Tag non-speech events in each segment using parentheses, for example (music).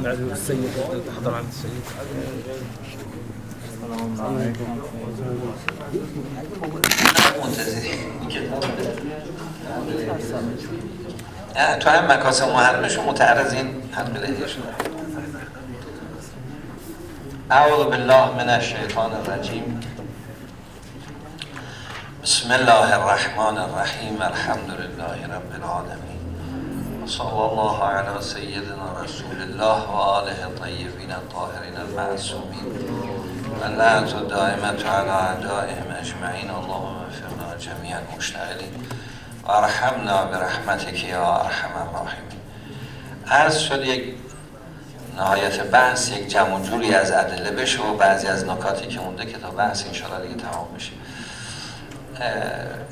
عن عدو السيد. تحضر عن السيد. منتظری نه تو هم مکاسب محرمشون متعرضین. حد بدهی شدن اعوذ بالله من الشیطان الرجیم. بسم الله الرحمن الرحیم. الحمد لله رب العالمین. صلی الله علی سیدنا رسول الله و آله الطیبین الطاهرین المعصومین. و لعنت دائمت علی اعدائهم اجمعین. اللهم وفقنا جمیعا مشتغلین. و ارحمنا برحمتک یا ارحم الراحمین. عرض شد یک نهایت بحث یک جمع جوری از ادله بشه و بعضی از نکاتی که مونده که تا بحث انشاءالله دیگه تمام بشه.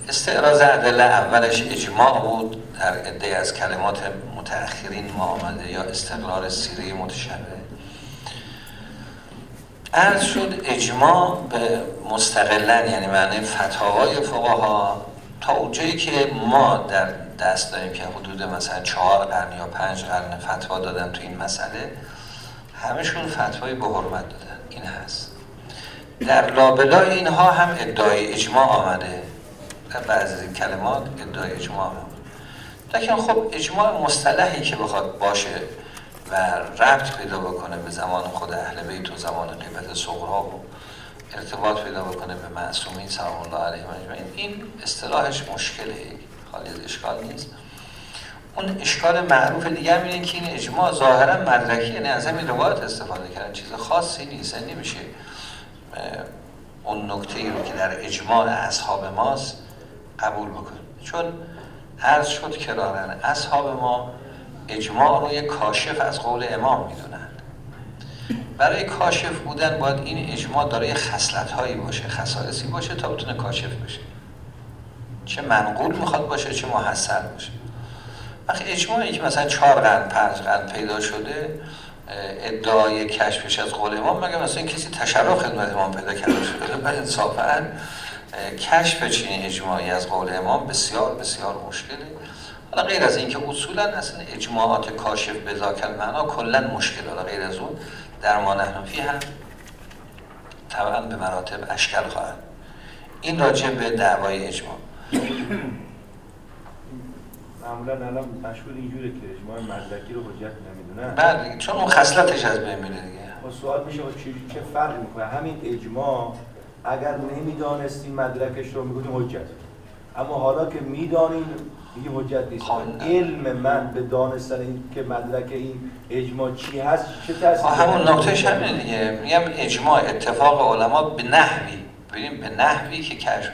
استعراض ادله اولش اجماع بود در عده از کلمات متأخرین ما آمده یا استقرار سیره متشبه عرض شد اجماع به مستقلن یعنی معنی فتاوای فقها تا اونجایی که ما در دست داریم که حدود مثلا چهار قرن یا پنج قرن فتوا دادن تو این مسئله همشون فتوای به حرمت دادن. این هست. در لابلای اینها هم ادعای اجماع آمده. در بعضی کلمات ادعای اجماع آمده. لیکن خب اجماع مصطلحی که بخواد باشه و ربط پیدا بکنه به زمان خود اهل بیت و زمان قیبت صغرا و ارتباط پیدا بکنه به معصومین سلام الله اجمعین این اصطلاحش مشکله. خالی از اشکال نیست. اون اشکال معروف دیگه اینه که این اجماع ظاهرا مدرکی یعنی از همین روایت استفاده کردن. چیز خاصی نیست یعنی نمیشه اون نکته رو که در اجماع اصحاب ماست قبول بکنیم. چون عرض شد کرارن اصحاب ما اجماع رو یک کاشف از قول امام می‌دونن. برای کاشف بودن باید این اجماع داره خصلت هایی باشه خصائصی باشه تا بتونه کاشف بشه. چه منقول می‌خواد باشه چه محصل باشه. وقتی اجماعی که مثلا چهار قرن پنج قرن پیدا شده ادعای کشفش از قول امام مگه مثلا کسی تشرف خدمت امام پیدا کرده شده؟ و انصافا کشف چنین اجماعی از قول امام بسیار بسیار مشکله. حالا غیر از اینکه اصولا اصلا اجماعات کاشف به ذاکر معنا کلا مشکل حالا غیر از اون در ما نحن فی هم طبعا به مراتب اشکال خواهد. این راجع به دعوای اجماع. معمولا الان مشهور اینجوره که اجماع مدرکی رو حجت نمی‌دونن بله چون اون خصلتش از بین میره دیگه. با سوال میشه چه چه فرقی می‌کنه؟ همین اجماع اگر نمی‌دانستیم مدرکش رو می‌گفتیم حجت. اما حالا که می‌دانیم دیگه حجت نیست. علم من به دانستن این که مدرک این اجماع چی هست چه تاثیری همون نکتهش همینه دیگه. میگم اجماع اتفاق علما به نحوی. ببینیم به نحوی که کشف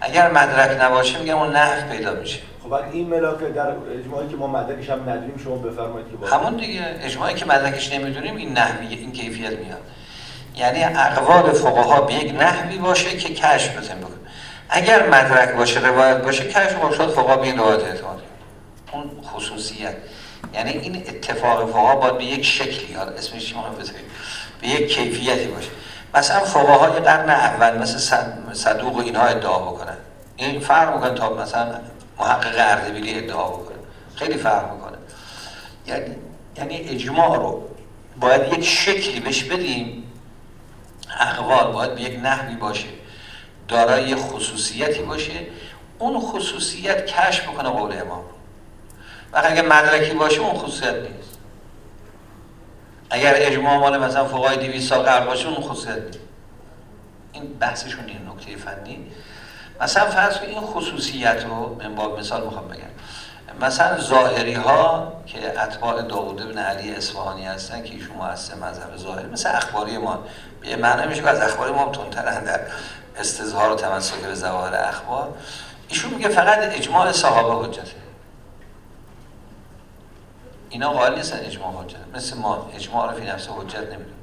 اگر مدرک نباشه میگم اون نحو پیدا میشه. خب این ملاک در اجماعی که ما مدرکش هم نداریم شما بفرمایید که همون دیگه اجماعی که مدرکش نمی‌دونیم این نحوی این کیفیت میاد. یعنی اقوال فقها به یک نحوی باشه که کشف بزن بکنه اگر مدرک باشه روایت باشه کشف باشه فقها به این روایت اعتماد اون خصوصیت. یعنی این اتفاق فقها باید به یک شکلی یاد اسمش ما به یک کیفیتی باشه. مثلا فقهای قرن اول مثل صدوق اینها ادعا بکنن. این فرق می‌کنه تا مثلا محقق اردبیلی ادعا بکنه خیلی فرق می‌کنه. یعنی یعنی اجماع رو باید یک شکلی بهش بدیم اقوال باید به یک نحوی باشه دارای خصوصیتی باشه اون خصوصیت کشف بکنه قول امام. و اگر مدرکی باشه اون خصوصیت نیست. اگر اجماع مال مثلا فقهای 200 سال قبل باشه اون خصوصیت نیست. این بحثشون این نکته فنی. مثلا فرض این خصوصیت رو من باب مثال می‌خوام بگم. مثلا ظاهری ها که اتباع داوود بن علی اصفهانی هستن که ایشون مؤسس مذهب ظاهری مثل اخباری ما به معنی میشه از اخباری ما تندترن در استظهار و تمسک به ظواهر اخبار. ایشون میگه فقط اجماع صحابه حجته. اینا قائل نیستن اجماع حجت مثل ما اجماع رو فی نفس حجت نمیدون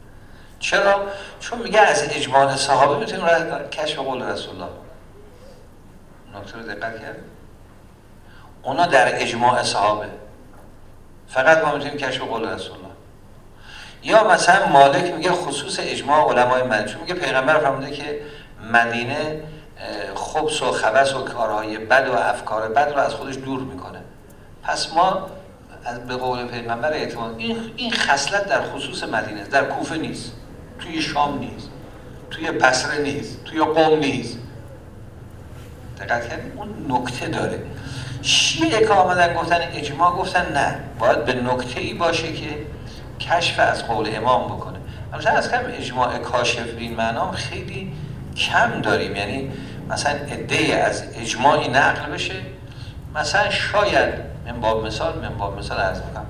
چرا؟ چون میگه از اجماع صحابه می‌تونیم کشف قول رسول الله. نکته رو دقت کرد؟ اونا در اجماع صحابه. فقط ما می‌تونیم کشف قول رسول الله یا مثلا مالک میگه خصوص اجماع علمای مدینه میگه پیغمبر فرموده که مدینه خبس و خبس و کارهای بد و افکار بد رو از خودش دور می‌کنه. پس ما از به قول پیغمبر اعتماد این این خصلت در خصوص مدینه در کوفه نیست. توی شام نیست. توی بصره نیست. توی قوم نیست. کردیم اون نکته داره. شیعه که آمدن گفتن اجماع گفتن نه. باید به نکته ای باشه که کشف از قول امام بکنه. مثلا از کم اجماع کاشف این معنام خیلی کم داریم. یعنی مثلا عده از اجماعی نقل بشه. مثلا شاید من با مثال من با مثال عرض می‌کنم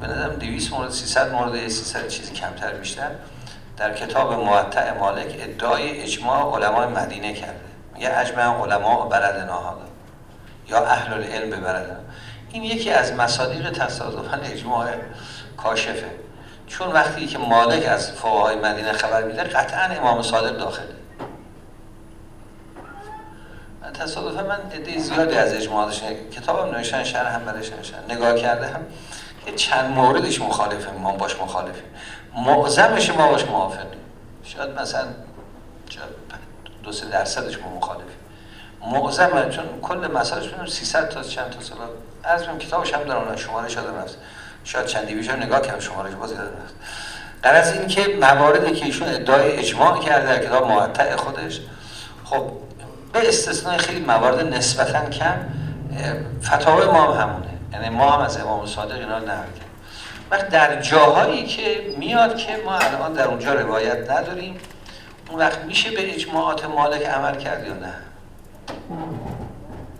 به نظرم 200 مورد 300 مورد 300 چیزی کمتر بیشتر. در کتاب موطع مالک ادعای اجماع علمای مدینه کرده. میگه اجماع علما بلدنا هذا یا اهل العلم ببردن این یکی از مصادیق تصادفا اجماع کاشفه. چون وقتی که مالک از فقهای مدینه خبر میده قطعا امام صادق داخله. من تصادفا من عده زیادی از اجماع داشتن کتابم نوشتن شهر هم برش نوشتن نگاه کرده هم که چند موردش مخالفه ما باش مخالفیم. معظمش ما باش موافقیم. شاید مثلا دو سه درصدش ما مخالفیم. معظم چون کل مسائلش 300 تا چند تا سال از اون کتابش هم دارم شماره شده رفت. شاید چند دیویژن نگاه کردم شمارش باز یادم رفت. در از این که مواردی که ایشون ادعای اجماع کرده در کتاب معطع خودش خب به استثنای خیلی موارد نسبتا کم فتاوی ما هم همونه. یعنی ما هم از امام صادق اینا نقل وقت در جاهایی که میاد که ما الان در اونجا روایت نداریم اون وقت میشه به اجماعات مالک عمل کرد یا نه؟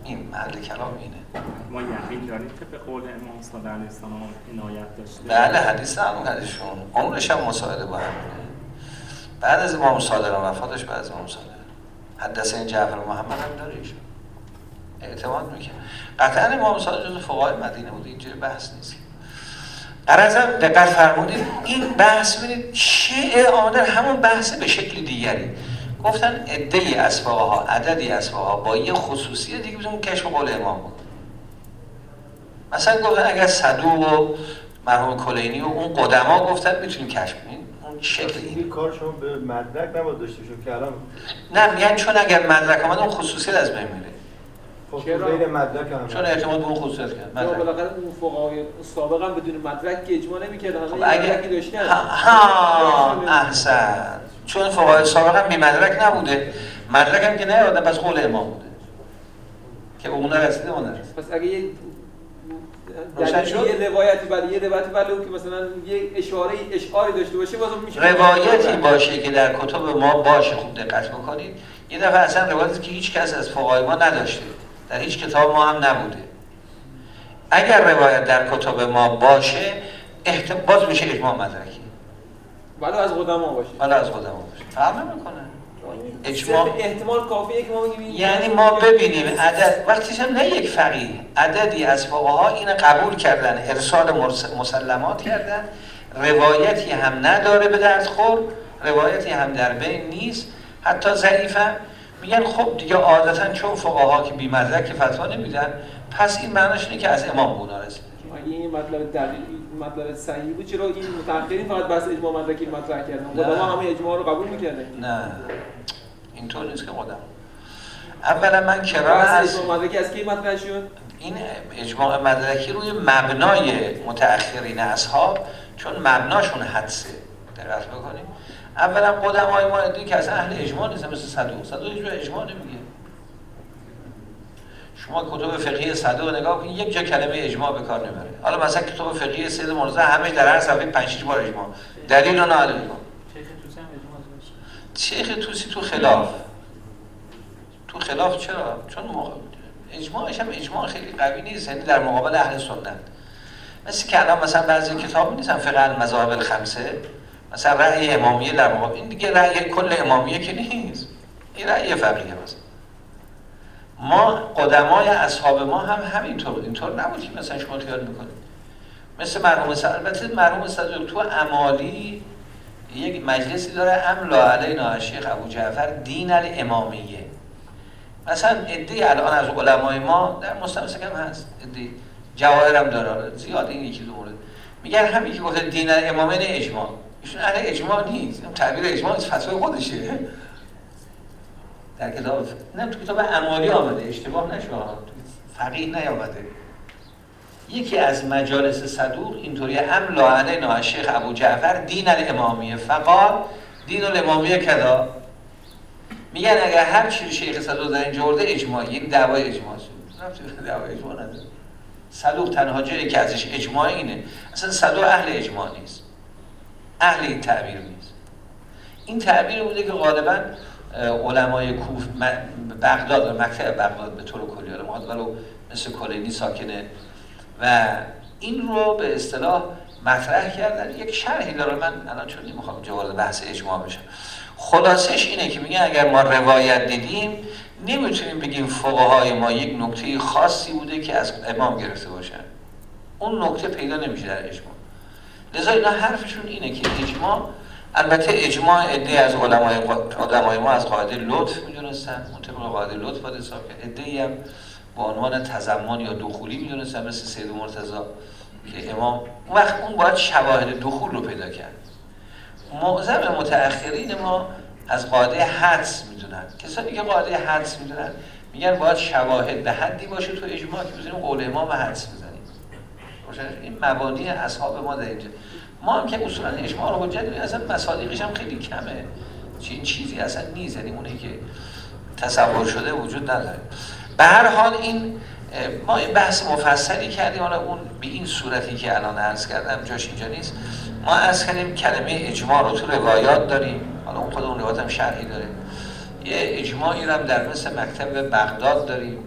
این محل کلام اینه. ما یقین داریم که به قول امام صادق علیه السلام عنایت داشته بله حدیث هم حدیثشون. عمرش هم مساعده با هم بعد از امام صادق وفاتش بعد از امام صادق. حدث این جعفر محمد هم داره ایشون. اعتماد می‌کنه. قطعا امام صادق جز فقهای مدینه بود اینجوری بحث نیست. قرازم دقت فرمودید این بحث ببینید شیعه آمدن همون بحث به شکل دیگری. گفتن عده از ها عددی از ها با یه خصوصی دیگه بزنون کشف قول امام بود. مثلا گفتن اگر صدوق و مرحوم کلینی و اون قدما گفتن می‌تونیم کشف کنیم. اون شکل این کار شما به مدرک نباید داشته که الان نه میگن چون اگر مدرک آمد اون خصوصیت از بین میره. خب غیر مدرک هم چون اعتماد به اون خصوصیت کرد مدرک. بالاخره اون فقهای سابق هم بدون مدرک که اجماع نمی‌کردن؟ خب اگه داشتن. ها احسن. چون فقهای سابق هم بی مدرک نبوده. مدرک هم که نه پس قول امام بوده. که به اون رسیده اون رسیده. پس اگه یه یه روایتی بله یه روایتی بله که مثلا یه اشاره اشعاری داشته باشه بازم میشه روایتی باشه که در کتب ما باشه خوب دقت بکنید. یه دفعه اصلا روایتی که هیچ کس از فقهای ما نداشته. در هیچ کتاب ما هم نبوده. اگر روایت در کتب ما باشه باز میشه اجماع مدرکی. ولی از قدما باشه. ولی از قدما باشه. فرق نمی‌کنه. اجماع احتمال کافیه که ما بگیم یعنی ما ببینیم عدد وقتی هم نه یک فقیه. عددی از فقها این قبول کردن ارسال مسلمات کردن. روایتی هم نداره به درد خور. روایتی هم در بین نیست. حتی ضعیفه میگن خب دیگه عادتا چون فقها که بی که فتوا نمیدن پس این معنیش اینه که از امام بونا رسید. این مطلب دقیق مطلب صحیح بود. چرا این متأخرین فقط بس اجماع مدرکی مطرح کردن؟ ما همه اجماع رو قبول می‌کردن نه. اینطور نیست که قدم اولا من کرار از اجماع مدرکی از کی مطرح شد؟ این اجماع مدرکی روی مبنای متأخرین اصحاب چون مبناشون حدسه. دقت بکنیم. اولا قدمای ما ادعی که از اهل اجماع نیست مثل صدوق. صدوق هیچ اجماع نمیگه. شما کتب فقهی صدوق نگاه کنید یک جا کلمه اجماع به کار نمی‌بره. حالا مثلا کتب فقهی سید مرزا همه در هر صفحه 5 6 بار اجماع. دلیل اون عالم شیخ توسی تو خلاف. تو خلاف چرا؟ چون اجماعش هم اجماع خیلی قوی نیست یعنی در مقابل اهل سنت. مثل که الان مثلا بعضی کتاب نیستن فقه المذاهب الخمسه. مثلا رأی امامیه در مقابل این دیگه رأی کل امامیه که نیست. این رأی فقیه مثلا ما قدمای اصحاب ما هم همینطور. اینطور نبود که مثلا شما خیال می‌کنید. مثل مرحوم البته مرحوم صدوق تو امالی یک مجلسی داره. املا علینا شیخ ابو جعفر دین الامامیه. مثلا ادعی الان از علمای ما در مستمسک هم هست. ادعی جواهرم داره. زیاد این یکی دو مورد. میگن همین که گفته دین الامامه اجماع. ایشون اهل اجماع نیست. تعبیر اجماع فتوای خودشه. در کتاب نه تو کتاب امالی آمده. اشتباه نشه فقیه نیامده. یکی از مجالس صدوق اینطوری لا علینا شیخ ابو جعفر دین الامامیه فقال دین الامامیه کدا میگن اگر هر چی شیخ صدوق در اینجا ورده اجماع یک دعوای اجماع شد دعوای اجماع نداره؟ صدوق تنها جایی که ازش اجماع اینه. اصلا صدوق اهل اجماع نیست. اهل این تعبیر نیست. این تعبیر بوده که غالبا علمای کوف بغداد مکتب بغداد به طور کلی ولو مثل کلینی ساکنه. و این رو به اصطلاح مطرح کردن. یک شرحی داره. من الان چون نمی‌خوام جوارد بحث اجماع بشم خلاصش اینه که میگن اگر ما روایت دیدیم نمی‌تونیم بگیم فقهای ما یک نکته خاصی بوده که از امام گرفته باشن. اون نکته پیدا نمیشه در اجماع. لذا اینا حرفشون اینه که اجماع البته اجماع عده از علمای آدمای ما از قاعده لطف می‌دونستن طبق قاعده لطف باید حساب کرد. عده هم با عنوان تضمن یا دخولی می‌دونستن مثل سید مرتضی که امام اون وقت اون باید شواهد دخول رو پیدا کرد. معظم متأخرین ما از قاعده حدس می‌دونن. کسانی که قاعده حدس می‌دونن میگن باید شواهد به حدی باشه تو اجماع که بزنیم قول امام حدس بزنیم این مبانی اصحاب ما در اینجا. ما هم که اصولا اجماع رو حجت اصلا مصادیقش هم خیلی کمه. این چیزی اصلا نیست یعنی اونی که تصور شده وجود نداره. به هر حال این ما این بحث مفصلی کردیم. حالا اون به این صورتی که الان عرض کردم جاش اینجا نیست. ما از کردیم کلمه اجماع رو تو روایات داریم. حالا اون خود اون روایات هم شرحی داره. یه اجماعی رو هم در مثل مکتب بغداد داریم.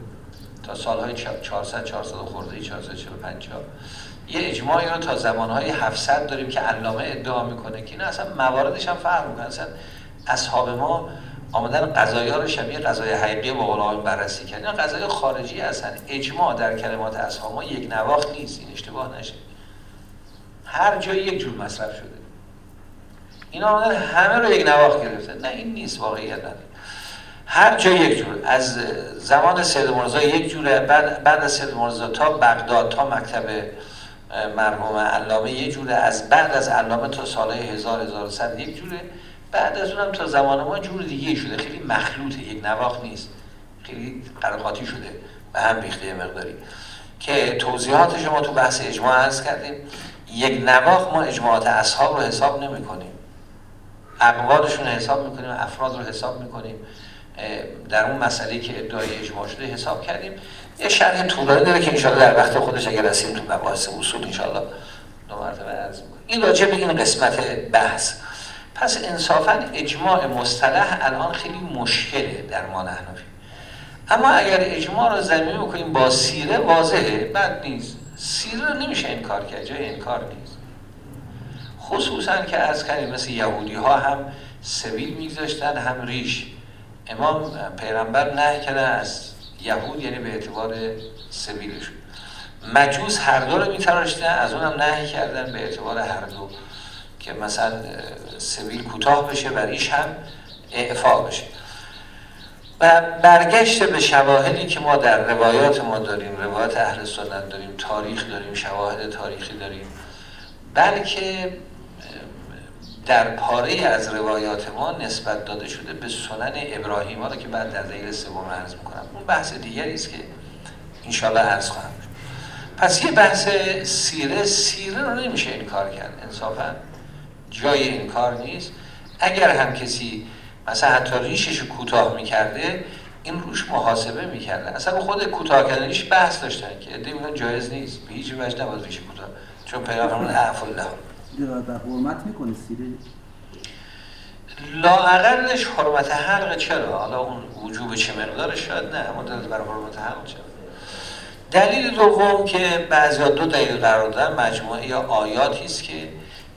سالهای 400 400 خورده 445 یه اجماعی رو تا زمانهای 700 داریم که علامه ادعا می‌کنه که این اصلا مواردش هم فرق می‌کنه. اصلا اصحاب ما آمدن قضایی رو شبیه قضای حقیقی با بررسی کردن. این قضای خارجی هستن. اجماع در کلمات اصحاب ما یک نواخت نیست. این اشتباه نشه. هر جایی یک جور مصرف شده. اینا آمدن همه رو یک نواخت گرفته نه این نیست واقعیت. نداره هر جا یک جور از زمان سید مرزا یک جوره بعد, بعد از سید مرزا تا بغداد تا مکتب مرحوم علامه یک جوره از بعد از علامه تا 1000 1100 یک جوره. بعد از اونم تا زمان ما جور دیگه شده خیلی مخلوطه یک نواخ نیست. خیلی قرقاتی شده به هم ریخته مقداری. که توضیحات شما تو بحث اجماع عرض کردیم. یک نواخ ما اجماعات اصحاب رو حساب نمی کنیم. اقوالشون رو حساب می‌کنیم افراد رو حساب می‌کنیم در اون مسئله که ادعای اجماع شده حساب کردیم. یه شرح طولانی داره که انشاءالله در وقت خودش اگر رسیم تو مباحث اصول انشاءالله دو مرتبه عرض این راجع به این قسمت بحث. پس انصافا اجماع مصطلح الان خیلی مشکله در ما نحنفی اما اگر اجماع رو زمین بکنیم با سیره واضحه بد نیست. سیره رو نمیشه انکار کرد جای انکار نیست. خصوصا که از کردیم مثل یهودی ها هم سبیل میگذاشتن هم ریش. امام پیغمبر نه کرده از یهود یعنی به اعتبار سبیلشون مجوز هر دو رو میتراشتن از اونم نهی کردن به اعتبار هر دو. که مثلا سبیل کوتاه بشه و ریش هم اعفا بشه. و برگشت به شواهدی که ما در روایات ما داریم روایات اهل سنت داریم تاریخ داریم شواهد تاریخی داریم. بلکه در پاره از روایات ما نسبت داده شده به سنن ابراهیم رو که بعد در دلیل سوم عرض می‌کنم. اون بحث دیگری است که انشالله عرض خواهم پس یه بحث سیره سیره رو نمیشه این کار کرد. انصافا جای این کار نیست. اگر هم کسی مثلا حتی ریشش کوتاه می‌کرده این روش محاسبه می‌کرده. اصلا خود کوتاه کردنش بحث داشتن که عده جایز نیست. به هیچ وجه نباید ریش کوتاه. چون پیغمبر اعف الله در حرمت می‌کنه سیره لااقلش حرمت حلق چرا؟ حالا اون وجوب چه مقدارش؟ شاید نه اما بر حرمت حلق چرا؟ دلیل دوم که بعضی دو دلیل قرار دادن مجموعه یا آیاتی است که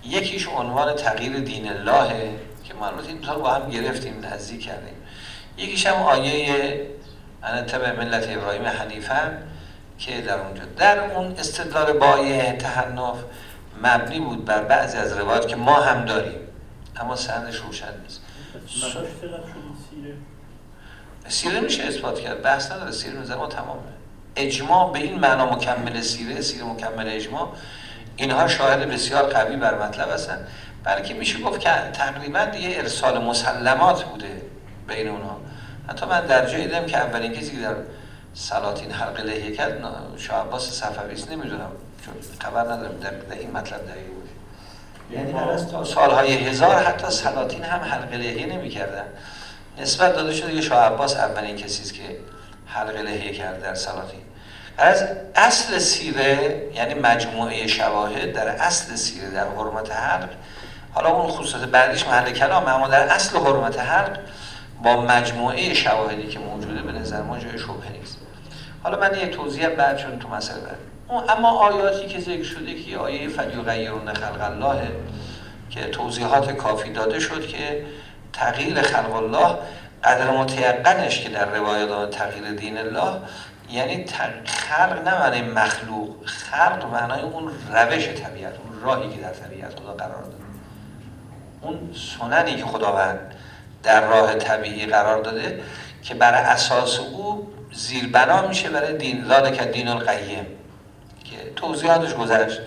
یکیش عنوان تغییر دین الله که ما این طور با هم گرفتیم نزدیک کردیم. یکیش هم آیه انا تبع ملت ابراهیم حنیفه که در اونجا. در اون استدلال با آیه تحنف مبنی بود بر بعضی از روایات که ما هم داریم. اما سندش روشن نیست. سیره. میشه اثبات کرد. بحث نداره. سیره نظر ما تمامه. اجماع به این معنا مکمل سیره سیره مکمل اجماع اینها شاهد بسیار قوی بر مطلب هستن. بلکه میشه گفت که تقریبا یه ارسال مسلمات بوده بین اونها. حتی من در جایی دیدم که اولین کسی در سلاطین حلق لحیه کرد شاه عباس صفوی نمی‌دونم. چون خبر ندارم در, این مطلب دقیق یعنی از تا سالهای هزار حتی سلاطین هم حلق لحیه نمی‌کردن. نسبت داده شده که شاه عباس اولین کسی است که حلق لحیه کرد در سلاطین. از اصل سیره یعنی مجموعه شواهد در اصل سیره در حرمت حلق حالا اون خصوص بعدیش محل کلام اما در اصل حرمت حلق با مجموعه شواهدی که موجوده به نظر ما جای شبهه نیست. حالا من یک توضیح بعد چون تو مسئله بعد. اما آیاتی که ذکر شده که آیه فلیغیرون خلق الله که توضیحات کافی داده شد که تغییر خلق الله قدر متیقنش که در روایات تغییر دین الله یعنی خلق نه معنی مخلوق خلق معنای اون روش طبیعت اون راهی که در طبیعت خدا قرار داده. اون سننی که خداوند در راه طبیعی قرار داده که بر اساس او زیربنا میشه برای دین که دین القیم. توضیحاتش گذشت.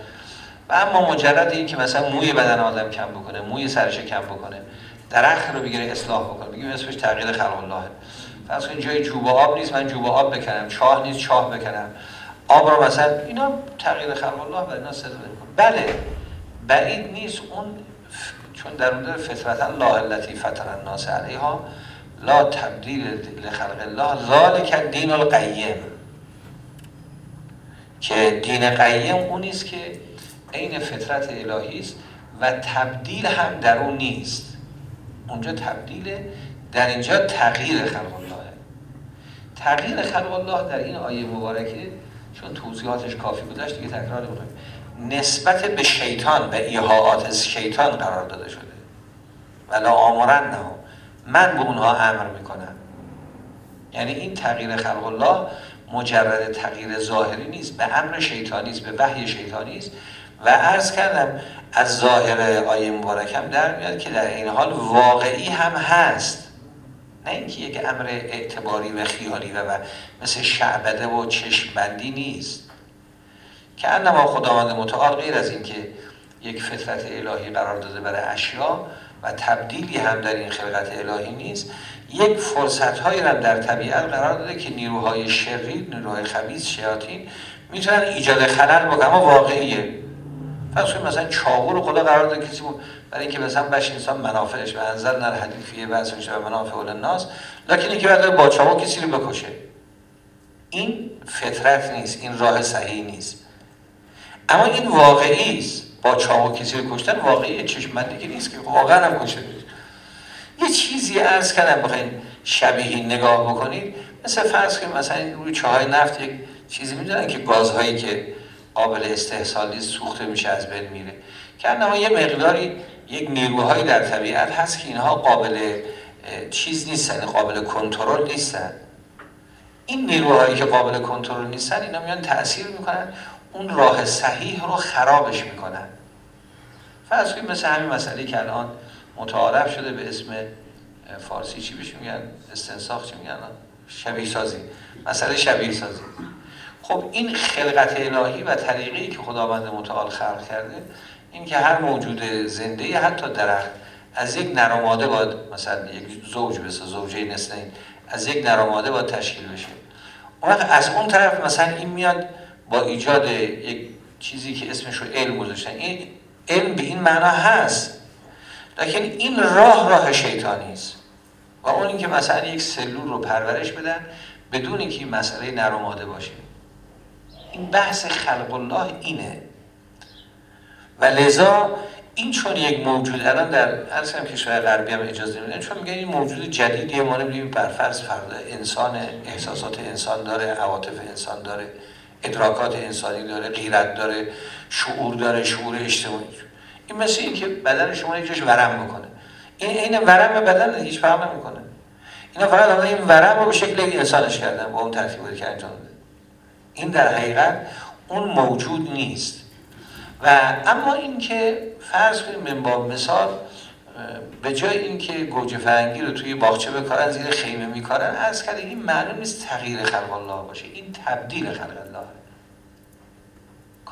و اما مجرد این که مثلا موی بدن آدم کم بکنه موی سرش کم بکنه درخت رو بگیره اصلاح بکنه. بگیم اسمش تغییر خلق الله فرض کنید جای جوب آب نیست من جوب آب بکنم چاه نیست چاه بکنم. آب رو مثلا اینا تغییر خلق الله و اینا صدا بله بعید نیست اون چون در اون فطرتا لا التي فطر الناس علیها لا تبدیل لخلق الله ذالک دین القیم. که دین قیم اون است که عین فطرت الهی است و تبدیل هم در اون نیست. اونجا تبدیل در اینجا تغییر خلق الله. تغییر خلق الله در این آیه مبارکه چون توضیحاتش کافی بودش دیگه تکرار نمی‌کنم نسبت به شیطان به ایهاات شیطان قرار داده شده. ولا آمرن نه من به اونها امر می‌کنم. یعنی این تغییر خلق الله مجرد تغییر ظاهری نیست به امر شیطانی است به وحی شیطانی است. و عرض کردم از ظاهر آیه مبارکم در میاد که در این حال واقعی هم هست. نه اینکه یک امر اعتباری و خیالی و, و مثل شعبده و چشم بندی نیست. که انما خداوند متعال غیر از اینکه یک فطرت الهی قرار داده برای اشیا و تبدیلی هم در این خلقت الهی نیست یک فرصت هایی را در طبیعت قرار داده که نیروهای شریر نیروهای خبیث شیاطین می‌تونن ایجاد خلل بکنن. اما واقعیه. کنید مثلا چاقو رو خدا قرار داده کسی برای اینکه مثلا بش انسان منافعش و انزل نر حدیثیه و و منافع الناس لکن اینکه بعد با چاقو کسی رو بکشه. این فطرت نیست این راه صحیح نیست. اما این واقعی است. با چاقو کسی رو کشتن واقعی چشمندی که نیست که واقعا هم کشته یه چیزی ارز کردم بخواین شبیه نگاه بکنید. مثل فرض کنید مثلا روی چاهای نفت یک چیزی می‌دونن که گازهایی که قابل استحصال نیست سوخته میشه از بین میره. که انما یه مقداری یک نیروهایی در طبیعت هست که اینها قابل چیز نیستن قابل کنترل نیستن. این نیروهایی که قابل کنترل نیستن اینا میان تاثیر می‌کنن اون راه صحیح رو خرابش می‌کنن. فرض کنید مثل همین مسئله که الان متعارف شده به اسم فارسی چی بهش میگن؟ استنساخ چی میگن؟ شبیه سازی مسئله شبیه سازی خب این خلقت الهی و طریقی که خداوند متعال خلق کرده این که هر موجود زنده حتی درخت از یک نرماده باید مثلا یک زوج بسه زوجه نسلین از یک نرماده باید تشکیل بشه. اون از اون طرف مثلا این میاد با ایجاد یک چیزی که اسمش رو علم گذاشتن. این علم به این معنا هست. لیکن این راه راه شیطانی است. و اون اینکه مثلا یک سلول رو پرورش بدن بدون اینکه این مسئله نرماده باشه. این بحث خلق الله اینه. و لذا این چون یک موجود الان در هر کشور غربی هم اجازه نمیدن چون میگن این موجود جدیدیه ما نمی‌دونیم بر فرض فردا انسان احساسات انسان داره عواطف انسان داره ادراکات انسانی داره غیرت داره شعور داره شعور اجتماعی. این مثل این که بدن شما یک جاش ورم بکنه. این این ورم بدن هیچ فرق نمی‌کنه. اینا فقط این ورم رو به شکل انسانش کردن با اون ترتیبی که انجام داده. این در حقیقت اون موجود نیست. و اما اینکه فرض کنیم با مثال به جای اینکه گوجه فرنگی رو توی باغچه بکارن زیر خیمه میکارن از کرده این معلوم نیست تغییر خلق الله باشه. این تبدیل خلق الله.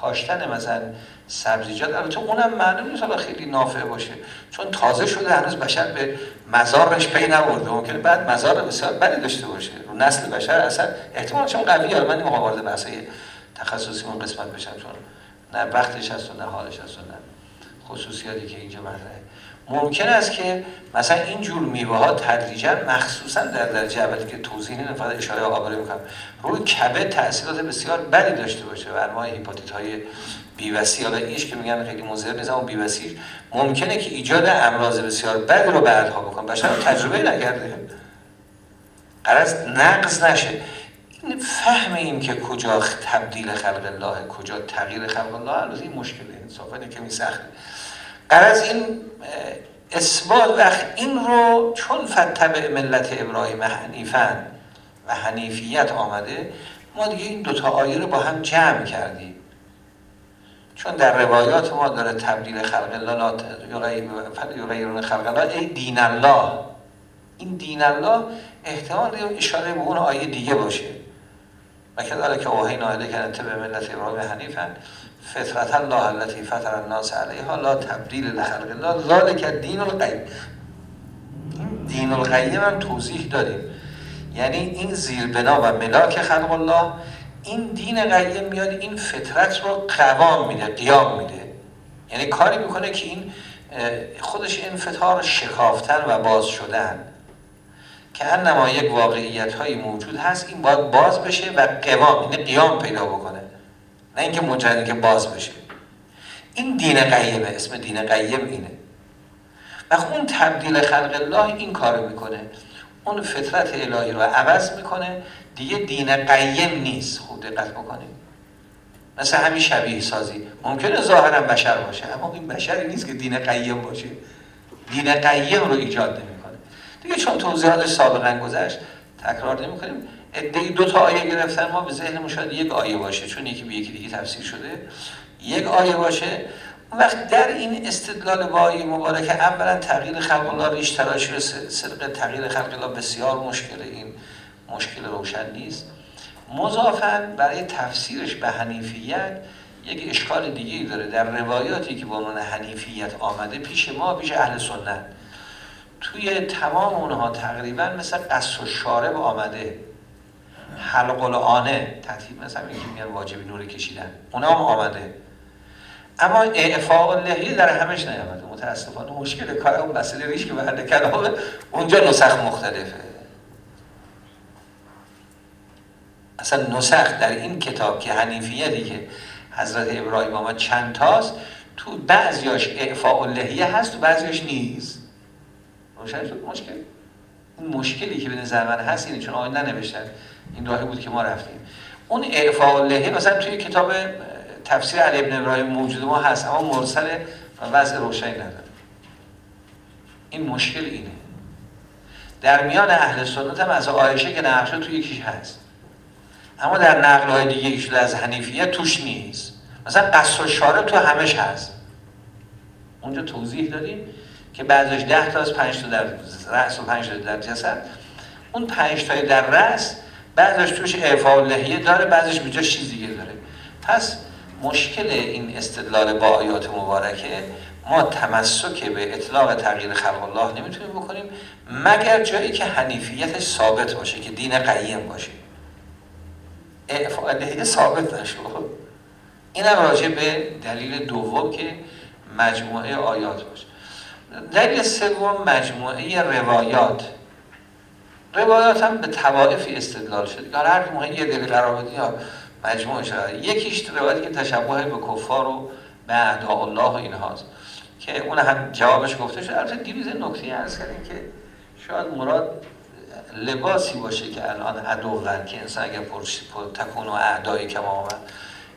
کاشتن مثلا سبزیجات البته اونم معلوم نیست حالا خیلی نافع باشه. چون تازه شده هنوز بشر به مزارش پی نبرده. ممکنه بعد مزار بسیار بدی داشته باشه. رو نسل بشر اصلا احتمال چون قویه. من نمی‌خوام وارد بحثای تخصصی اون قسمت بشم چون نه وقتش هست و نه حالش هست و نه خصوصیاتی که اینجا مطرحه. ممکن است که مثلا این جور میوه ها تدریجا مخصوصا در درجه اولی که توضیح نمیدم فقط اشاره آباره می‌کنم. روی کبد تاثیرات بسیار بدی داشته باشه و انواع هیپاتیت های بیوسی حالا ایش که میگن خیلی مضر نیست اما بیوسی ممکنه که ایجاد امراض بسیار بدی رو بعدها بکنه. بشر تجربه نکرده. قرض نقض نشه. این فهم این که کجا تبدیل خلق الله کجا تغییر خلق الله این مشکله. انصافا کمی سخته. قرض این اثبات وقت این رو چون فتبع ملت ابراهیم حنیفن و حنیفیت آمده ما دیگه این دوتا آیه رو با هم جمع کردیم. چون در روایات ما داره تبدیل خلق الله یغیرون خلق الله ای دین الله. این دین الله احتمال اشاره به اون آیه دیگه باشه. و که اوهینا الیک به ملت ابراهیم حنیفن. فطرت الله التي فطر الناس علیها لا تبدیل لخلق الله. ذالک دین القیم. دین القیم هم توضیح داریم یعنی این زیربنا و ملاک خلق الله این دین قیم میاد این فطرت رو قوام میده قیام میده. یعنی کاری می‌کنه که این خودش انفتار شکافتن و باز شدن. که انما یک واقعیت هایی موجود هست این باید باز بشه و قوام یعنی قیام پیدا بکنه. نه اینکه مجرد که باز بشه. این دین قیمه اسم دین قیم اینه. و اون تبدیل خلق الله این کارو می‌کنه. اون فطرت الهی رو عوض می‌کنه. دیگه دین قیم نیست. خوب دقت بکنیم مثل همین شبیه سازی. ممکنه ظاهرا بشر باشه اما این بشری نیست که دین قیم باشه. دین قیم رو ایجاد نمی‌کنه. دیگه چون توضیحاتش سابقا گذشت تکرار نمی‌کنیم. ادعی دو تا آیه گرفتن ما به ذهن شاید یک آیه باشه چون یکی به یکی دیگه تفسیر شده. یک آیه باشه. وقت در این استدلال با آیه مبارکه اولا تغییر خلق الله ریش تراشی و صدق تغییر خلق الله بسیار مشکله این مشکل روشن نیست. مضافن برای تفسیرش به حنیفیت یک اشکال دیگه داره. در روایاتی که به عنوان حنیفیت آمده پیش ما پیش اهل سنت. توی تمام اونها تقریبا مثل قص و شارب آمده. حلق الانه تطهیر مثلا اینکه میگن واجبی نور کشیدن. اونا هم آمده. اما اعفاء لحیه در همش نیامده. متاسفانه مشکل کار اون مسئله ریش که به کلام اونجا نسخ مختلفه. اصلا نسخ در این کتاب که حنیفیتی که حضرت ابراهیم آمد چند تاست تو بعضیاش اعفاء لحیه هست و بعضیاش نیست. روشن شد. مشکل. این مشکلی که به نظر من هست اینه چون آقای ننوشتن این راهی بود که ما رفتیم. اون اعفاء اللهی مثلا توی کتاب تفسیر علی ابن ابراهیم موجود ما هست اما مرسل و وضع روشنی نداره. این مشکل اینه. در میان اهل سنت هم از آیشه که نقشه توی یکیش هست. اما در نقل های دیگه ایش از حنیفیت توش نیست. مثلا قصر و تو همش هست. اونجا توضیح دادیم. که بعضش ده تا از پنج تا در رأس و پنج تا در جسد. اون پنج تای در رأس بعضش توش اعفاء لحیه داره بعضش به چیز دیگه داره. پس مشکل این استدلال با آیات مبارکه ما تمسک به اطلاق تغییر خلق الله نمی‌تونیم بکنیم مگر جایی که حنیفیتش ثابت باشه که دین قیم باشه. اعفاء ثابت نشد. این هم راجع به دلیل دوم که مجموعه آیات باشه. دلیل سوم مجموعه روایات. روایات هم به توائفی استدلال شد که هر موقع یه دل قرار بدی مجموعه شد یکیش روایتی که تشبه به کفار و به اعداء الله و اینهاست که اون هم جوابش گفته شد البته دیروز نکته ارز کردیم که شاید مراد لباسی باشه که الان عدوغن که انسان اگر تکون و اعدایی که آمد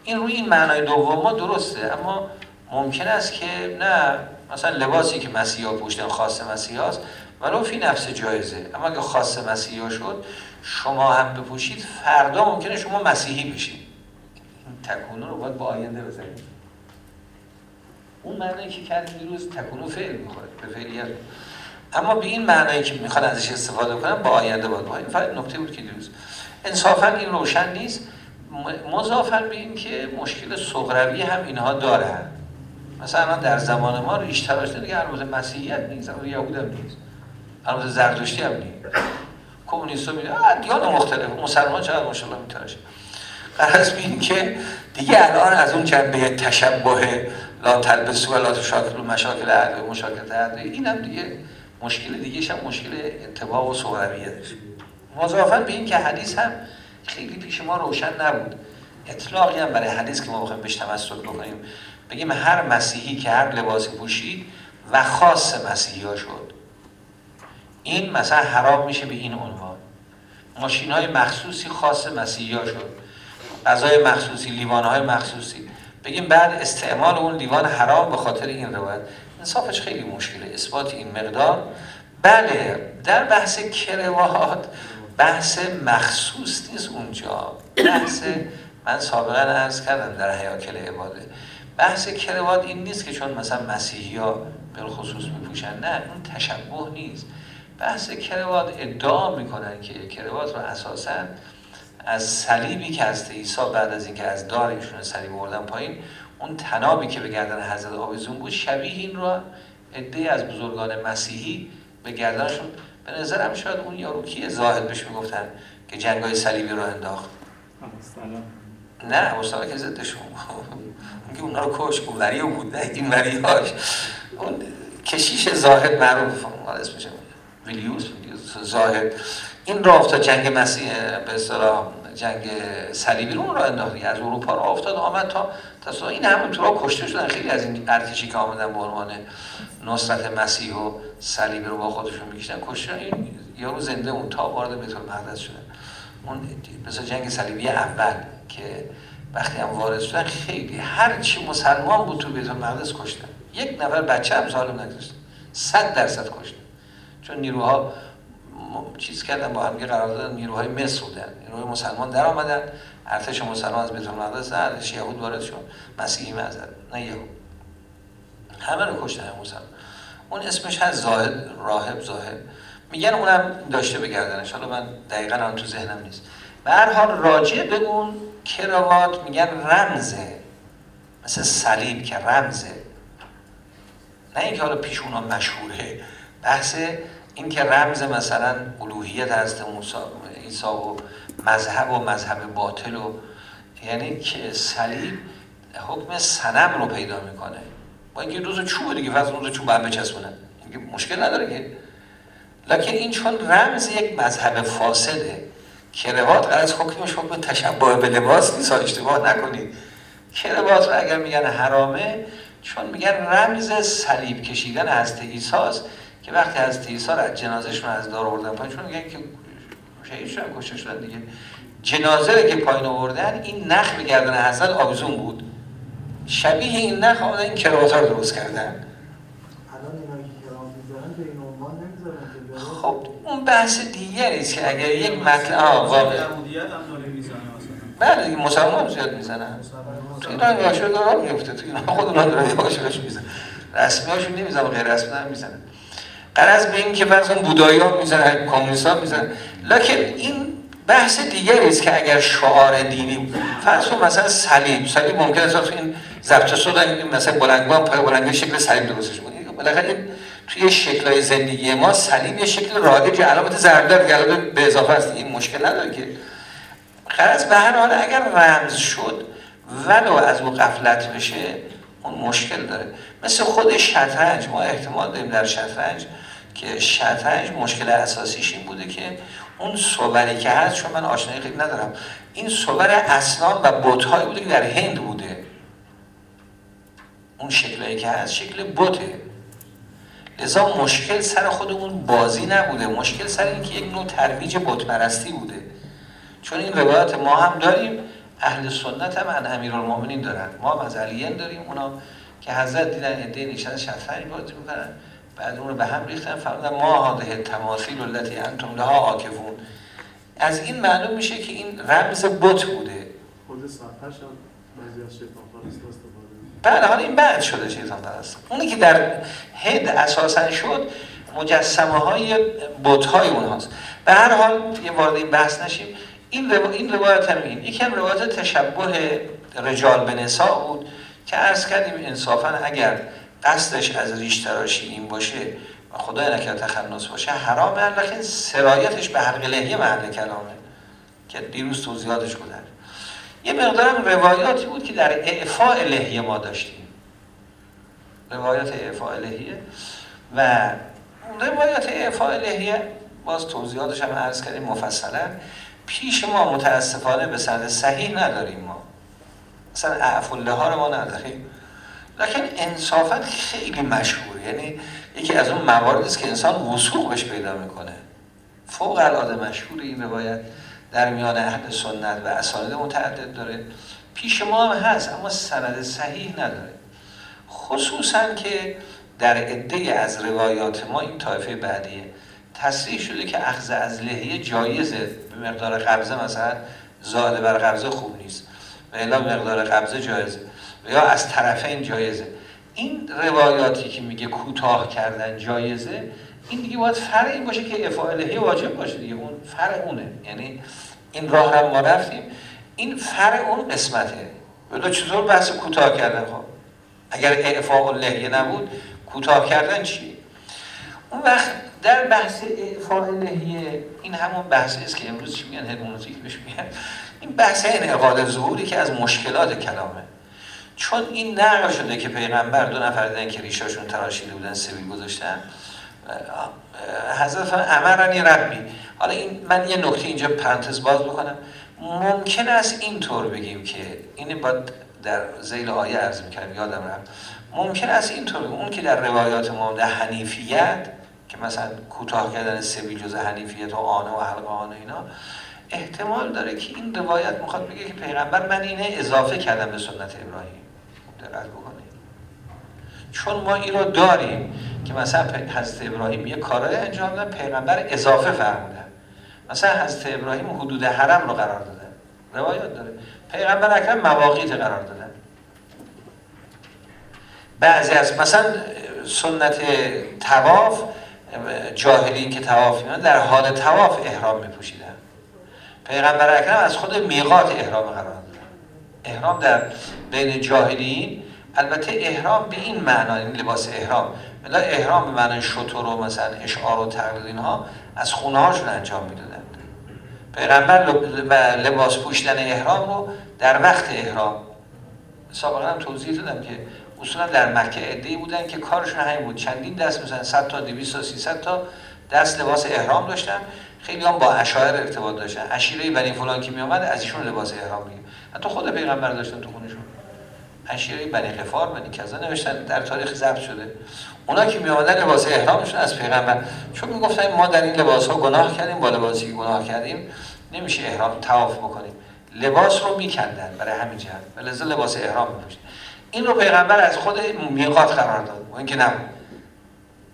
این روی این معنای دوم ما درسته اما ممکن است که نه. مثلا لباسی که مسیحا پوشتن خاص مسیحاست ولو فی نفس جایزه. اما اگه خاص مسیحا شد شما هم بپوشید فردا ممکنه شما مسیحی بشید این رو باید با آینده بزنید. اون معنی که کردیم دیروز تکونو فعل می‌خوره به فعلیت اما به این معنی که می‌خواد ازش استفاده کنم با آینده باید با این فقط نکته بود که دیروز. انصافا این روشن نیست. مضافن به این که مشکل صغروی هم اینها دارن. مثلا در زمان ما ریشتر داشته دیگه البته مسیحیت نیست البته یهود هم نیست. البته زرتشتی هم نیست. کمونیست میگه دیان مختلف مسلمان چقدر ماشاءالله میتراشه قرض این که دیگه الان از اون جنبه تشبه لا تلبسو و لا تشاکل مشاکل عدوی مشاکل عدوی این هم دیگه مشکل دیگه هم مشکل انتباه و صغرویه داشت مضافن به این که حدیث هم خیلی پیش ما روشن نبود. اطلاقی هم برای حدیث که ما بخوایم بهش تمسک بکنیم. بگیم هر مسیحی که هر لباسی پوشید و خاص مسیحی ها شد. این مثلا حرام میشه به این عنوان. ماشین های مخصوصی خاص مسیحی ها شد. غذای مخصوصی لیوان های مخصوصی. بگیم بعد استعمال اون لیوان حرام به خاطر این روایت. انصافش خیلی مشکله. اثبات این مقدار. بله در بحث کروات بحث مخصوص نیست اونجا. بحث من سابقا عرض کردم در حیاکل عباده. بحث کروات این نیست که چون مثلا مسیحی ها خصوص میپوشن نه اون تشبه نیست. بحث کروات ادعا می‌کنن که کروات رو اساسا از صلیبی که از عیسی بعد از اینکه از دار ایشون صلیب بردن پایین اون تنابی که به گردن حضرت آویزون بود شبیه این رو عده از بزرگان مسیحی به گردنشون. به نظرم شاید اون یارو کیه زاهد بهش می‌گفتن که جنگای صلیبی رو انداخت. نه مصطفی که ضدشون که اونا رو کش وری بود نه این وریاش اون کشیش زاهد معروف اسمش ویلیوس زاهد. این را افتاد جنگ مسیح به اصطلاح جنگ صلیبی رو را انداخت. از اروپا را افتاد آمد تا تا این همون تو کشته شدن. خیلی از این ارتشی که آمدن به عنوان نصرت مسیح و صلیبی رو با خودشون میکشتن. کشتن. این یارو زنده اون تا وارد بیت المقدس شدن. اون مثل جنگ صلیبی اول. که وقتی هم وارد شدن خیلی هر چی مسلمان بود تو بیت المقدس کشتن. یک نفر بچه هم سالم نگذاشتن صد درصد کشتن. چون نیروها چیز کردن با هم قرار دادن نیروهای مصر بودن. نیروهای مسلمان در آمدن. ارتش مسلمان از بیت المقدس ارتش یهود وارد شد. مسیحی معذرت نه یهود. همه رو کشتن مسلمان. اون اسمش هست زاهد راهب زاهد. میگن اونم داشته بگردنش حالا من دقیقا هم تو ذهنم نیست. به هر حال راجع به کراوات میگن رمزه. مثل صلیب که رمزه. نه اینکه حالا پیش اونا مشهوره. بحث این که رمز مثلا الوهیت هست عیسی و مذهب و مذهب باطل و یعنی که صلیب حکم سنم رو پیدا می‌کنه. با اینکه روز چوب دیگه فقط روز چوب هم بچسبونن مشکل نداره که. لکن این چون رمز یک مذهب فاسده کروات از حکمش حکم تشبه به لباس نیست اشتباه نکنید. کروات رو اگر میگن حرامه چون میگن رمز صلیب کشیدن هست ایساست که وقتی از عیسی از جنازهشون از دار آوردن پایین چون میگن که شهید شدن کشته شدن دیگه. جنازه که پایین آوردن این نخ به گردن حضرت آویزون بود. شبیه این نخ آمدن این کراوات رو درست کردن. خب اون بحث دیگری است که اگر یک مطلب واقعا بله دیگه مسلمان زیاد می‌زنن. تو ایران یاشو دارا میفته تو ایران خود اونا دارن یاشوش می‌زنن رسمی هاشون نمی‌زنن غیر رسمی هم می‌زنن قرض به این که فرض کن بودایی ها می‌زنن کمونیست ها می‌زنن. لکن این بحث دیگری است که اگر شعار دینی فرض کن مثلا صلیب. صلیب ممکن است تو این ضبط صدا مثلا بلندگان پای بلندگان شکل صلیب درستش کنید بالاخره توی شکل‌های زندگی ما سلیم یه شکل رایج علامت ضرب داره به اضافه است. این مشکل نداره که. قرض به هر حال اگر رمز شد ولو از او قفلت بشه اون مشکل داره. مثل خود شطرنج ما احتمال داریم در شطرنج که شطرنج مشکل اساسیش این بوده که اون صوری که هست چون من آشنایی خیلی ندارم این صور اسنان و بوتهایی بوده که در هند بوده. اون شکلایی که هست شکل بوته لذا مشکل سر خودمون بازی نبوده. مشکل سر اینکه یک نوع ترویج بتپرستی بوده. چون این روایت ما هم داریم اهل سنت هم ان امیرالمومنین دارن. ما از علیین داریم اونا که حضرت دیدن عده نشان شطرنج بازی می‌کنن بعد اون رو به هم ریختن فرمودن ما هاده تماثیل التي انتم لها عاکفون. از این معلوم میشه که این رمز بت بوده. خود صفحش هم بله حالا این بعد شده شیطان پرست اونی که در هند اساسا شد مجسمه های بوت های اونهاست. به هر حال یه وارد این بحث نشیم. این, رو... این روایت هم این یکی هم روایت تشبه رجال به نسا بود که عرض کردیم انصافا اگر قصدش از ریش تراشی این باشه و خدای نکرد تخنص باشه حرامه. لکن سرایتش به حلق لحیه محل کلامه که دیروز توضیحاتش بودن یه مقدارم روایاتی بود که در اعفاء لحیه ما داشتیم. روایات اعفاء لحیه. و روایات اعفاء لحیه باز توضیحاتش هم عرض کردیم مفصلا پیش ما متاسفانه به سند صحیح نداریم ما. مثلا اعف ها رو ما نداریم. لکن انصافا خیلی مشهور. یعنی یکی از اون مواردی که انسان وسوق پیدا می‌کنه. فوق العاده مشهور این روایت. در میان اهل سنت و اسانید متعدد داره. پیش ما هم هست اما سند صحیح نداره. خصوصا که در عده از روایات ما این طایفه بعدیه. تصریح شده که اخذ از لحیه جایزه به مقدار قبضه مثلا زاده بر قبضه خوب نیست و الا مقدار قبضه جایزه یا از طرفین جایزه. این روایاتی که میگه کوتاه کردن جایزه این دیگه باید فرع این باشه که افعالهی واجب باشه دیگه. اون فرع اونه. یعنی این راه هم ما رفتیم. این فرع اون قسمته. ولی چطور بحث کوتاه کردن؟ خب اگر اعفاء نبود کوتاه کردن چی؟ اون وقت در بحث اعفاء این همون بحثی است که امروز چی میگن؟ هرمونوتیک بهش میگن. این بحث انعقاد ظهوری که از مشکلات کلامه. چون این نقل شده که پیغمبر دو نفر دیدن که ریشاشون تراشیده بودن سبیل گذاشتن. حضرت امرنی ربی حالا این من یه نکته اینجا پرانتز باز بکنم. ممکن است اینطور بگیم که این باید در زیل آیه عرض می‌کنم یادم رفت. ممکن است اینطور اون که در روایات ما در حنیفیت که مثلا کوتاه کردن سبیل جز حنیفیت و آنه و حلقه آنه اینا احتمال داره که این روایت می‌خواد بگه که پیغمبر من اینه اضافه کردم به سنت ابراهیم. دقت بکنید. چون ما این رو داریم که مثلا حضرت ابراهیم یه کارای انجام دادن پیغمبر اضافه فرمودن. مثلا حضرت ابراهیم حدود حرم رو قرار دادن. روایات داره. پیغمبر اکرم مواقیت قرار دادن. بعضی از مثلا سنت تواف جاهلین که تواف میان در حال تواف احرام میپوشیدن. پیغمبر اکرم از خود میقات احرام قرار دادن. احرام در بین جاهلین البته احرام به این معنا این لباس احرام. مثلا احرام به معنی شطور و مثلا اشعار و تقلید اینها از خونه هاشون انجام می‌دادن. پیغمبر لباس پوشیدن احرام رو در وقت احرام سابقا هم توضیح دادم که اصولا در مکه عده‌ای بودن که کارشون همین بود. چندین دست مثلا 100 تا 200 تا 300 تا دست لباس احرام داشتن. خیلی هم با اشاعر ارتباط داشتن. عشیره بنی فلان که می اومد از ایشون لباس احرام میگه حتی خود پیغمبر داشتن تو خونشون. عشیره بنی غفار بنی کذا نوشتن در تاریخ ضبط شده. اونا که می اومدن لباس احرامشون از پیغمبر. چون می‌گفتن ما در این لباس ها گناه کردیم با لباسی که گناه کردیم نمیشه احرام طواف بکنیم. لباس رو میکندن برای همین جهت. ولذا لباس احرام میپوشن این رو پیغمبر از خود میقات قرار داد. و اینکه نبود.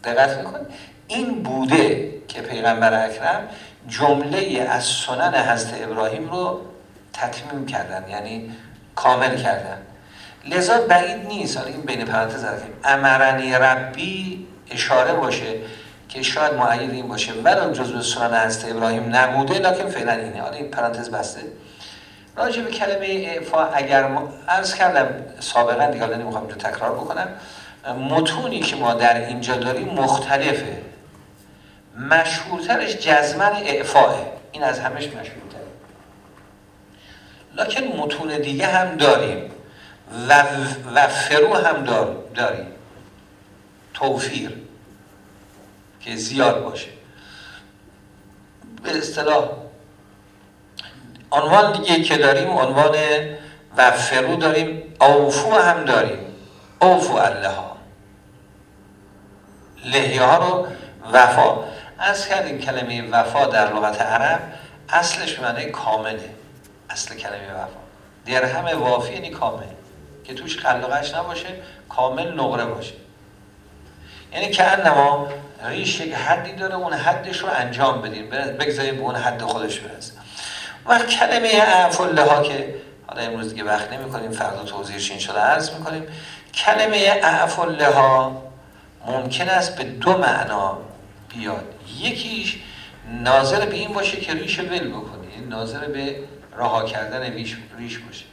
دقت می‌کنید این بوده که پیغمبر اکرم جمله از سنن حضرت ابراهیم رو تطمیم کردن یعنی کامل کردن. لذا بعید نیست. حالا این بین پرانتز امرنی ربی اشاره باشه که شاید معید این باشه. ولو جزو سنن حضرت ابراهیم نبوده لکن فعلا اینه. حالا این پرانتز بسته. راجع به کلمه اعفا اگر ما عرض کردم سابقا دیگه حالا نمی‌خوام اینجا تکرار بکنم. متونی که ما در اینجا داریم مختلفه. مشهورترش جزمن اعفاه این از همش مشهورتره. لکن متون دیگه هم داریم. و, فرو هم داریم توفیر. که زیاد باشه. به اصطلاح عنوان دیگه که داریم عنوان و فرو داریم اوفو هم داریم. اوفو الله ها لحیه ها رو وفا. از کردیم کلمه وفا در لغت عرب اصلش معنی کامله اصل کلمه وفا. همه وافی یعنی کامل. که توش قلقش نباشه کامل نقره باشه. یعنی که انما ریش یک حدی داره اون حدش رو انجام بدیم. بگذاریم به اون حد خودش برسه. و کلمه اعفله ها که حالا امروز دیگه وقت نمی کنیم فردا توضیحش این شده عرض می کنیم کلمه اعفله ها ممکن است به دو معنا بیاد. یکیش ناظر به این باشه که ریش ول بکنی ناظر به رها کردن ریش باشه.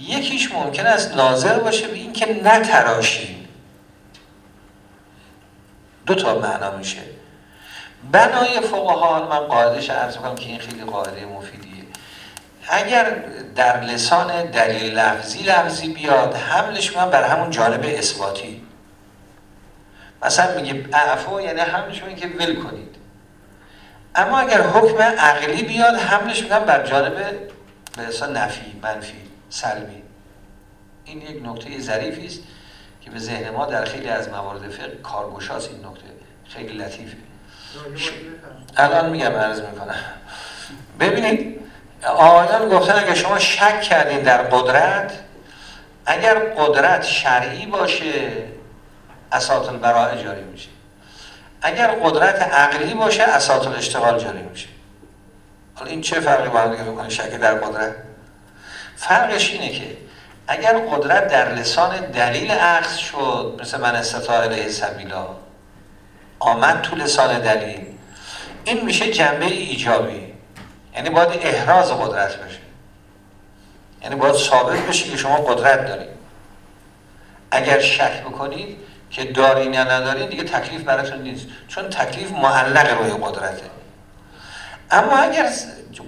یکیش ممکن است ناظر باشه به اینکه نتراشیم دو تا معنا میشه. بنای فقها من قاعدش عرض کنم که این خیلی قاعده مفیدیه. اگر در لسان دلیل لفظی لفظی بیاد حملش من بر همون جانب اثباتی. مثلا میگه اعفو یعنی حملش میگه که ول کنید. اما اگر حکم عقلی بیاد حملش میگم بر جانب به نفی منفی. سلبی. این یک نکته ظریفی است که به ذهن ما در خیلی از موارد فقه کارگشاست این نکته خیلی لطیفه. الان میگم عرض می‌کنم. ببینید آیان گفتن اگر شما شک کردین در قدرت اگر قدرت شرعی باشه اساط البراء جاری میشه. اگر قدرت عقلی باشه اساط الاشتغال جاری میشه. حالا این چه فرقی با هم دیگه می‌کنه؟ شک در قدرت؟ فرقش اینه که اگر قدرت در لسان دلیل عقص شد مثل من استطاع الیه سبیلا آمد تو لسان دلیل این میشه جنبه ایجابی. یعنی باید احراز قدرت بشه. یعنی باید ثابت بشه که شما قدرت دارید. اگر شک بکنید که دارین یا ندارین دیگه تکلیف براتون نیست. چون تکلیف معلق روی قدرته. اما اگر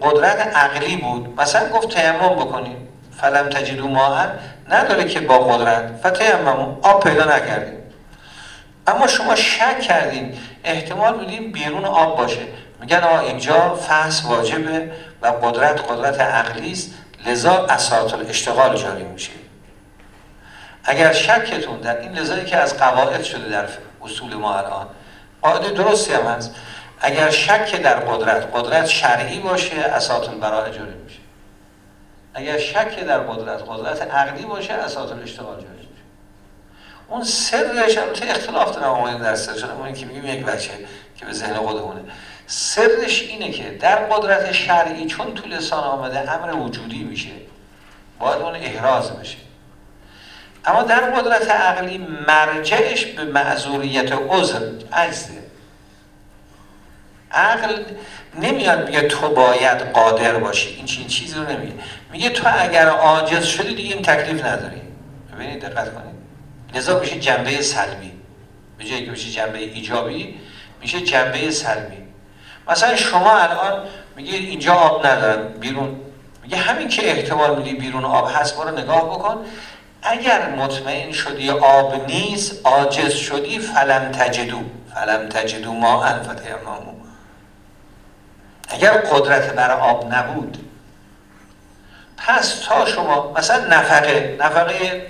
قدرت عقلی بود مثلا گفت تیمم بکنید فلم تجدو ماهن نداره که با قدرت. فتیممون آب پیدا نکردیم. اما شما شک کردین. احتمال میدین بیرون آب باشه. میگن آقا اینجا فحص واجبه و قدرت قدرت عقلی است. لذا اساط الاشتغال جاری میشه. اگر شکتون در این لذایی که از قواعد شده در اصول ما الان قاعده درستی هم هست. اگر شک در قدرت قدرت شرعی باشه اساط برای جاری میشه. اگر شک در قدرت قدرت عقلی باشه اساط الاشتغال جاری میشه. اون سرش هم اختلاف دارم آقایون در سرش اون که میگیم یک بچه که به ذهن خودمونه. سرش اینه که در قدرت شرعی چون تو لسان آمده امر وجودی میشه باید اون احراز بشه. اما در قدرت عقلی مرجعش به معذوریت عذر عجزه. عقل نمیاد میگه تو باید قادر باشی. این چین چیزی رو نمیگه. میگه تو اگر عاجز شدی دیگه این تکلیف نداری. ببینید دقت کنید. لذا میشه جنبه سلبی. به جایی که میشه جنبه ایجابی میشه جنبه سلبی. مثلا شما الان میگه اینجا آب ندارم بیرون. میگه همین که احتمال میدی بیرون آب هست برو نگاه بکن. اگر مطمئن شدی آب نیست عاجز شدی فلم تجدو. فلم تجدو ما انفت اگر قدرت بر آب نبود پس تا شما مثلا نفقه نفقه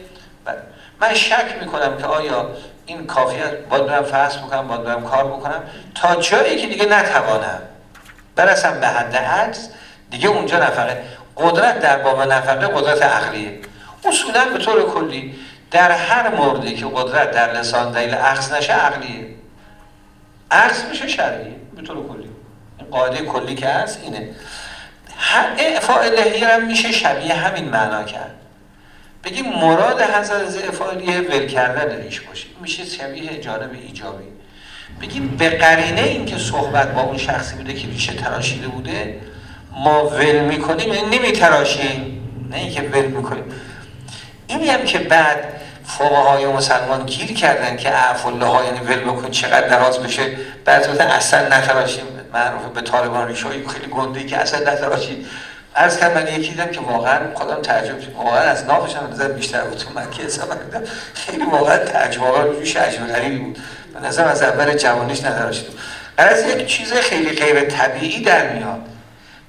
من شک می‌کنم که آیا این کافیت باید برم فحص بکنم باید برم کار بکنم تا جایی که دیگه نتوانم. برسم به حد عجز دیگه اونجا نفقه. قدرت در باب نفقه قدرت عقلیه. اصولا به طور کلی در هر موردی که قدرت در لسان دلیل عقص نشه عقلیه. عقص میشه شرعیه به طور کلی. قاعده کلی که هست اینه. اعفاء لحیه هم میشه شبیه همین معنا کرد. بگیم مراد حضرت از افعالیه ول کردن ریش باشه. میشه شبیه جانب ایجابی. بگیم به قرینه این که صحبت با اون شخصی بوده که ریشه تراشیده بوده ما ول می‌کنیم یعنی نمی تراشیم نه اینکه ول می‌کنیم. اینی هم که بعد های مسلمان گیر کردن که اعف الله ها یعنی ول بکن چقدر دراز بشه بعد وقت اصلا نتراشیم. معروف به طالبان ریشایی خیلی گنده که اصلا نتراشید عرض کردم من یکی دیدم که واقعا خودم تعجب شد واقعا از نافش هم نظر بیشتر بود. تو مکه حساب دیدم خیلی واقعا تعجب واقعا روش عجب بود. به نظر از اول جوانیش نداشت از یک چیز خیلی غیر طبیعی در میاد.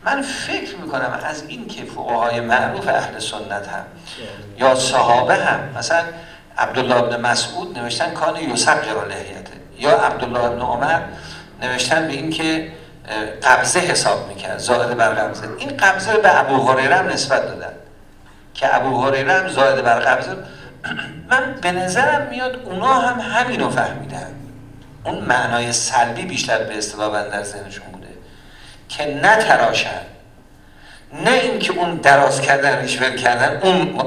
من فکر می‌کنم از این که فقهای معروف اهل سنت هم یا صحابه هم مثلا عبدالله ابن مسعود نوشتن کان یوسف لحیته یا عبدالله ابن عمر نوشتن به این که قبضه حساب می‌کرد زائد بر قبضه این قبضه به ابو هریره هم نسبت دادن. که ابو هریره هم زائد بر قبضه (clears throat) من به نظرم میاد اونا هم همین رو فهمیدن. اون معنای سلبی بیشتر به اصطلاح در ذهنشون بوده. که نتراشن نه اینکه اون دراز کردن ریشور کردن اون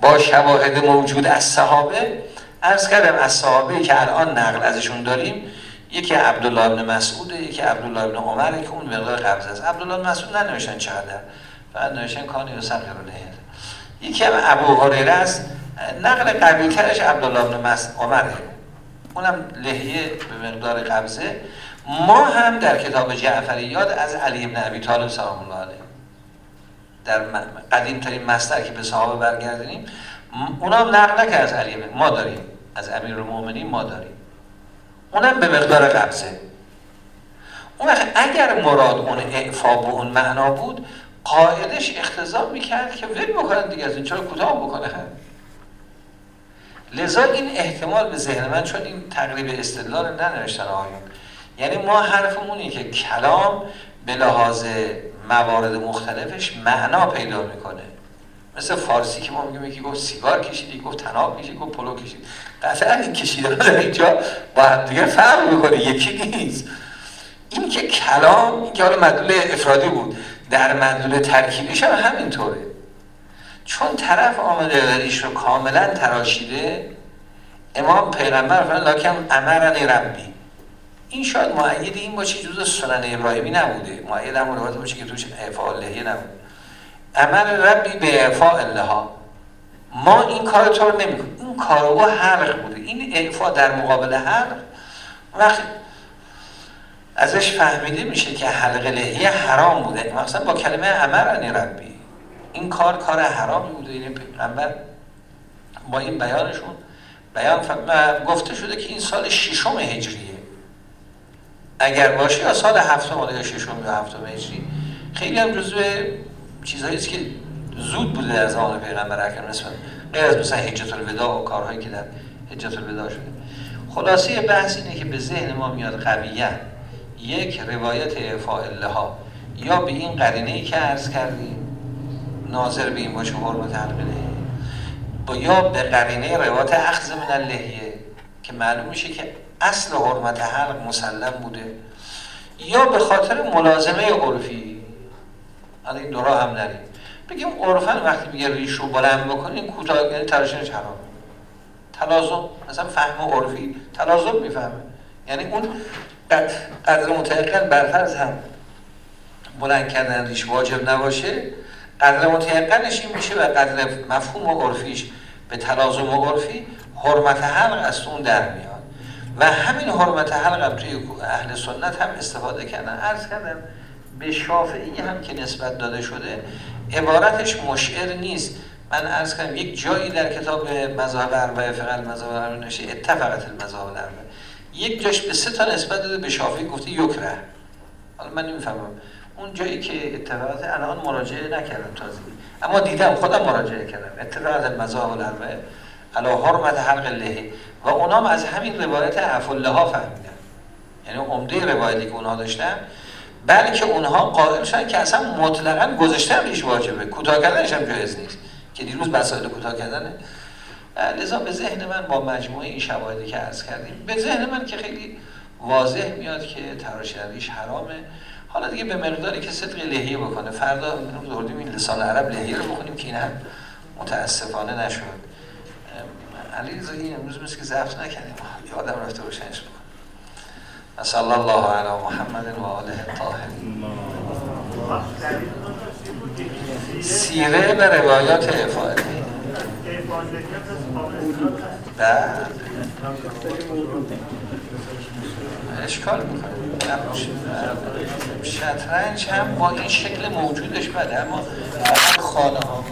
با شواهد موجود از صحابه. ارز کردم از صحابه که الان نقل ازشون داریم یکی عبدالله ابن مسعوده یکی عبدالله ابن عمره که اون مقدار قبض است. عبدالله ابن مسعود ننوشتن چقدر؟ فقط نوشتن کانی و رو یکی هم ابو هریره است. نقل قوی ترش عبدالله ابن. عمره. اونم لحیه به مقدار قبضه. ما هم در کتاب جعفریات از علی ابن ابی طالب سلام الله علیه. در قدیم ترین مصدر که به صحابه برگردیم اونم نقل نکرد از علی ابن ما داریم. از امیر المؤمنین ما داریم. اونم به مقدار قبضه. اون اگر مراد اون اعفا به اون معنا بود قائلش اختزام می‌کرد که ول بکنن دیگه از این چرا کوتاه بکنه؟ لذا این احتمال به ذهن من چون این تقریب استدلال ننوشتن آیون یعنی ما حرفمونی که کلام به لحاظ موارد مختلفش معنا پیدا می‌کنه. مثل فارسی که ما میگیم یکی گفت سیگار کشید گفت تناب کشید گفت پلو کشید. قطعا این کشیدن در اینجا با دیگه فرق می‌کنه یکی نیست. این که کلام این که حالا مدلول افرادی بود در مدلول ترکیبیش هم همینطوره. چون طرف آمده ریش رو کاملا تراشیده امام پیغمبر فرمان لاکم امرنی ربی. این شاید معید این باشه جزء سنن ابراهیمی نبوده. معید هم روایت باشه که توش لحیه نبوده. امر ربی به اعفاء ها ما این کار تو رو نمی این کارو حلق بوده. این اعفاء در مقابل حلق وقتی ازش فهمیده میشه که حلق لحیه حرام بوده. مثلا با کلمه امرنی ربی. این کار کار حرامی بوده. این پیغمبر با این بیانشون بیان گفته شده که این سال ششم هجریه. اگر باشه یا سال هفتم یا ششم یا هفتم هجری. خیلی هم جزو چیزهایی است که زود بوده در زمان پیغمبر اکرم نسبت غیر از مثلا حجت الوداع و کارهایی که در حجت الوداع شده. خلاصه بحث اینه که به ذهن ما میاد قویه. یک روایت اعفاء ها یا به این قرینه ای که عرض کردیم ناظر به این باشه حرمت حلقه با یا به قرینه روایت اخذ من اللحیه که معلوم میشه که اصل حرمت حلق مسلم بوده. یا به خاطر ملازمه عرفی. حالا این دورا هم نریم بگیم عرفا وقتی میگه ریش رو بلند بکنیم کوتاه یعنی تراشنش حرام. تلازم مثلا فهم عرفی تلازم می‌فهمه. یعنی اون قدر متعقل برفرض هم بلند کردن ریش واجب نباشه قدر متعقلش این میشه و قدر مفهوم و عرفیش به تلازم و عرفی حرمت حلق از اون در میاد. و همین حرمت حلق هم توی اهل سنت هم استفاده کردن عرض کردن به شافعی هم که نسبت داده شده عبارتش مشعر نیست. من عرض کردم یک جایی در کتاب مذاهب اربعه فقط مذاهب اربعه نشه اتفقت المذاهب الاربعه یک جاش به سه تا نسبت داده به شافعی گفته یکره. حالا من نمی‌فهمم. اون جایی که اتفاقات الان مراجعه نکردم تازه. اما دیدم خودم مراجعه کردم. اتفاقات المذاهب الاربعه علا حرمت حلق لحی و اونام از همین روایت عفله ها فهمیدن. یعنی عمده روایتی که اونها داشتن بلکه اونها قائل شدن که اصلا مطلقا گذاشتن ریش واجبه. کوتاه کردنش هم جایز نیست. که دیروز مسائل کوتاه کردنه. لذا به ذهن من با مجموعه این شواهدی که عرض کردیم به ذهن من که خیلی واضح میاد که ریش حرامه. حالا دیگه به مقداری که صدق لحیه بکنه. فردا دردیم این لسان عرب لحیه رو بخونیم که این هم متاسفانه نشد. علی این امروز مثل که ضبط نکردیم. یادم رفته روشنش صلی الله علی محمد و آله الطاهرین سیره و روایات افاده بعد اشکال می‌کنه. شطرنج هم با این شکل موجودش بده اما خانه ها